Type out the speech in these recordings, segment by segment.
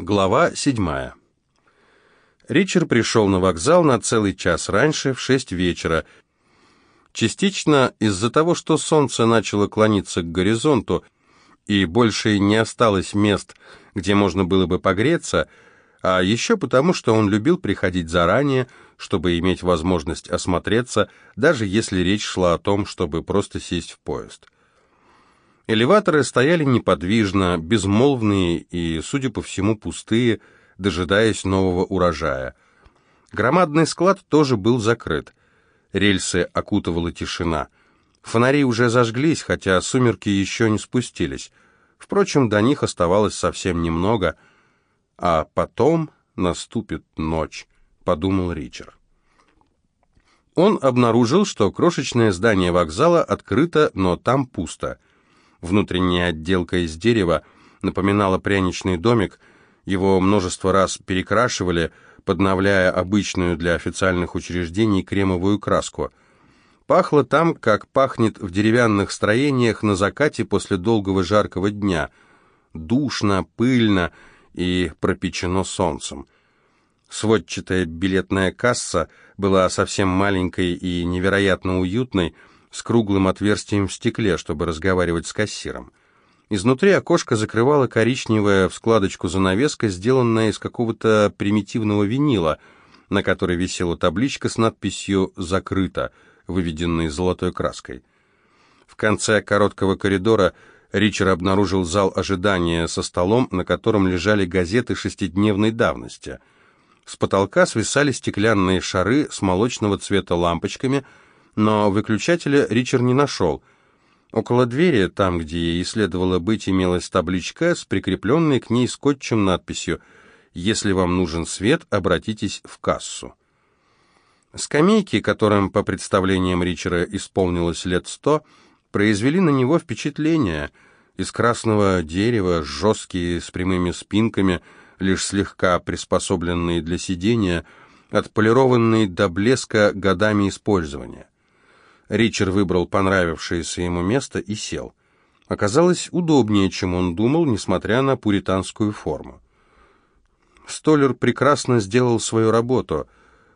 Глава седьмая. Ричард пришел на вокзал на целый час раньше, в шесть вечера. Частично из-за того, что солнце начало клониться к горизонту, и больше не осталось мест, где можно было бы погреться, а еще потому, что он любил приходить заранее, чтобы иметь возможность осмотреться, даже если речь шла о том, чтобы просто сесть в поезд. Элеваторы стояли неподвижно, безмолвные и, судя по всему, пустые, дожидаясь нового урожая. Громадный склад тоже был закрыт. Рельсы окутывала тишина. Фонари уже зажглись, хотя сумерки еще не спустились. Впрочем, до них оставалось совсем немного, а потом наступит ночь, подумал Ричард. Он обнаружил, что крошечное здание вокзала открыто, но там пусто. Внутренняя отделка из дерева напоминала пряничный домик, его множество раз перекрашивали, подновляя обычную для официальных учреждений кремовую краску. Пахло там, как пахнет в деревянных строениях на закате после долгого жаркого дня. Душно, пыльно и пропечено солнцем. Сводчатая билетная касса была совсем маленькой и невероятно уютной, с круглым отверстием в стекле, чтобы разговаривать с кассиром. Изнутри окошко закрывала коричневая в складочку занавеска, сделанная из какого-то примитивного винила, на которой висела табличка с надписью «Закрыто», выведенной золотой краской. В конце короткого коридора Ричард обнаружил зал ожидания со столом, на котором лежали газеты шестидневной давности. С потолка свисали стеклянные шары с молочного цвета лампочками – но выключателя Ричард не нашел. Около двери, там, где ей следовало быть, имелась табличка с прикрепленной к ней скотчем надписью «Если вам нужен свет, обратитесь в кассу». Скамейки, которым, по представлениям Ричера, исполнилось лет сто, произвели на него впечатление. Из красного дерева, жесткие, с прямыми спинками, лишь слегка приспособленные для сидения, отполированные до блеска годами использования. Ричард выбрал понравившееся ему место и сел. Оказалось удобнее, чем он думал, несмотря на пуританскую форму. Столер прекрасно сделал свою работу.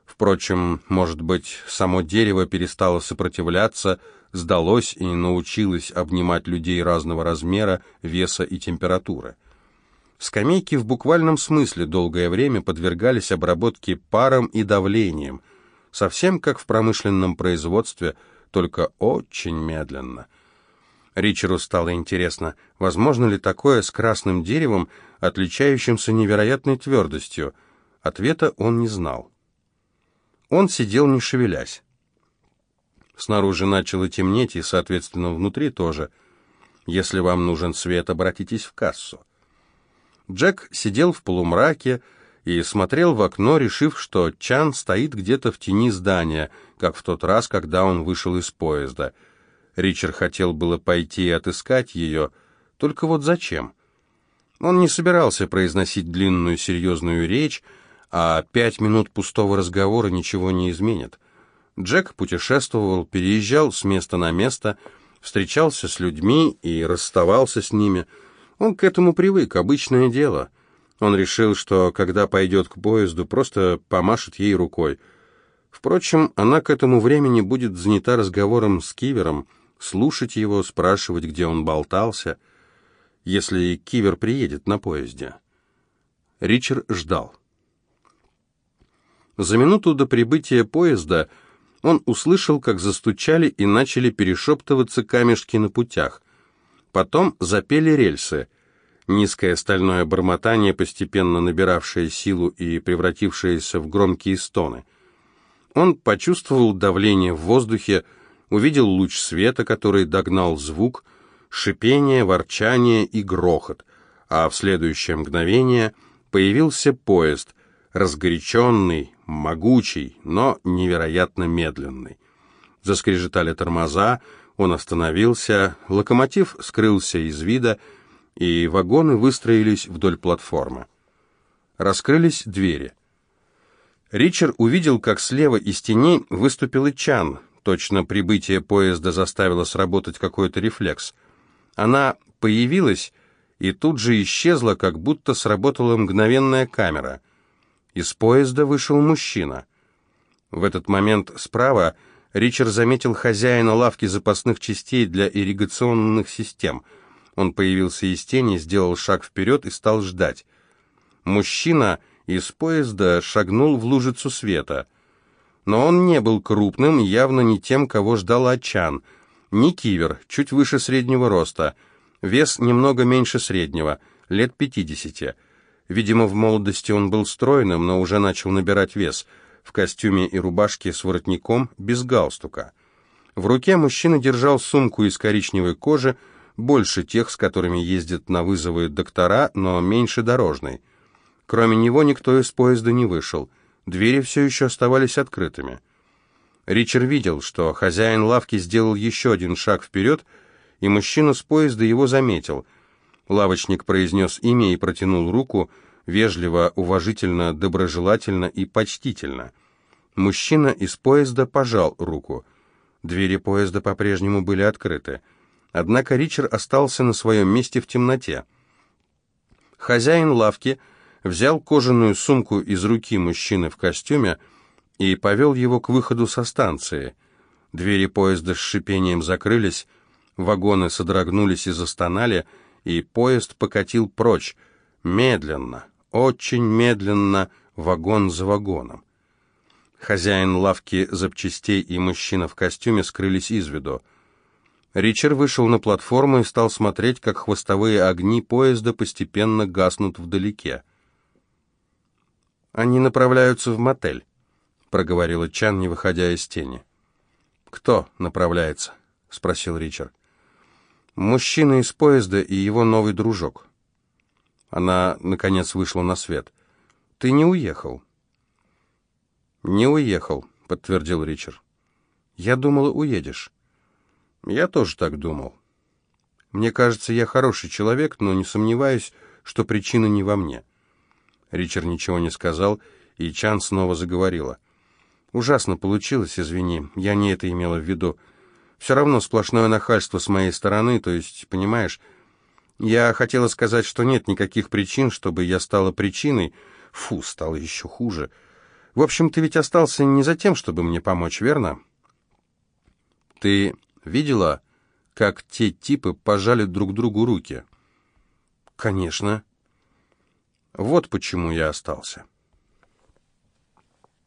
Впрочем, может быть, само дерево перестало сопротивляться, сдалось и научилось обнимать людей разного размера, веса и температуры. Скамейки в буквальном смысле долгое время подвергались обработке паром и давлением, совсем как в промышленном производстве – только очень медленно. Ричеру стало интересно, возможно ли такое с красным деревом, отличающимся невероятной твердостью. Ответа он не знал. Он сидел, не шевелясь. Снаружи начало темнеть, и, соответственно, внутри тоже. Если вам нужен свет, обратитесь в кассу. Джек сидел в полумраке, и смотрел в окно, решив, что Чан стоит где-то в тени здания, как в тот раз, когда он вышел из поезда. Ричард хотел было пойти и отыскать ее, только вот зачем? Он не собирался произносить длинную серьезную речь, а пять минут пустого разговора ничего не изменит. Джек путешествовал, переезжал с места на место, встречался с людьми и расставался с ними. Он к этому привык, обычное дело — он решил, что когда пойдет к поезду, просто помашет ей рукой. Впрочем, она к этому времени будет занята разговором с Кивером, слушать его, спрашивать, где он болтался, если Кивер приедет на поезде. Ричард ждал. За минуту до прибытия поезда он услышал, как застучали и начали перешептываться камешки на путях. Потом запели рельсы — Низкое стальное бормотание, постепенно набиравшее силу и превратившееся в громкие стоны. Он почувствовал давление в воздухе, увидел луч света, который догнал звук, шипение, ворчание и грохот, а в следующее мгновение появился поезд, разгоряченный, могучий, но невероятно медленный. Заскрежетали тормоза, он остановился, локомотив скрылся из вида, и вагоны выстроились вдоль платформы. Раскрылись двери. Ричард увидел, как слева из теней выступил Чан. Точно прибытие поезда заставило сработать какой-то рефлекс. Она появилась и тут же исчезла, как будто сработала мгновенная камера. Из поезда вышел мужчина. В этот момент справа Ричард заметил хозяина лавки запасных частей для ирригационных систем. Он появился из тени, сделал шаг вперед и стал ждать. Мужчина из поезда шагнул в лужицу света. Но он не был крупным, явно не тем, кого ждал Ачан. Не кивер, чуть выше среднего роста. Вес немного меньше среднего, лет пятидесяти. Видимо, в молодости он был стройным, но уже начал набирать вес – в костюме и рубашке с воротником, без галстука. В руке мужчина держал сумку из коричневой кожи, больше тех, с которыми ездят на вызовы доктора, но меньше дорожной. Кроме него никто из поезда не вышел. Двери все еще оставались открытыми. Ричард видел, что хозяин лавки сделал еще один шаг вперед, и мужчина с поезда его заметил. Лавочник произнес имя и протянул руку, вежливо, уважительно, доброжелательно и почтительно. Мужчина из поезда пожал руку. Двери поезда по-прежнему были открыты. Однако Ричард остался на своем месте в темноте. Хозяин лавки взял кожаную сумку из руки мужчины в костюме и повел его к выходу со станции. Двери поезда с шипением закрылись, вагоны содрогнулись и застонали, и поезд покатил прочь, медленно, очень медленно, вагон за вагоном. Хозяин лавки запчастей и мужчина в костюме скрылись из виду. Ричард вышел на платформу и стал смотреть, как хвостовые огни поезда постепенно гаснут вдалеке. «Они направляются в мотель», — проговорила Чан, не выходя из тени. «Кто направляется?» — спросил Ричард. «Мужчина из поезда и его новый дружок». Она, наконец, вышла на свет. «Ты не уехал?» «Не уехал», — подтвердил Ричард. «Я думала, уедешь». «Я тоже так думал. Мне кажется, я хороший человек, но не сомневаюсь, что причина не во мне». Ричард ничего не сказал, и Чан снова заговорила. «Ужасно получилось, извини, я не это имела в виду. Все равно сплошное нахальство с моей стороны, то есть, понимаешь, я хотела сказать, что нет никаких причин, чтобы я стала причиной. Фу, стало еще хуже. В общем, ты ведь остался не за тем, чтобы мне помочь, верно? Ты видела, как те типы пожали друг другу руки? Конечно. Вот почему я остался.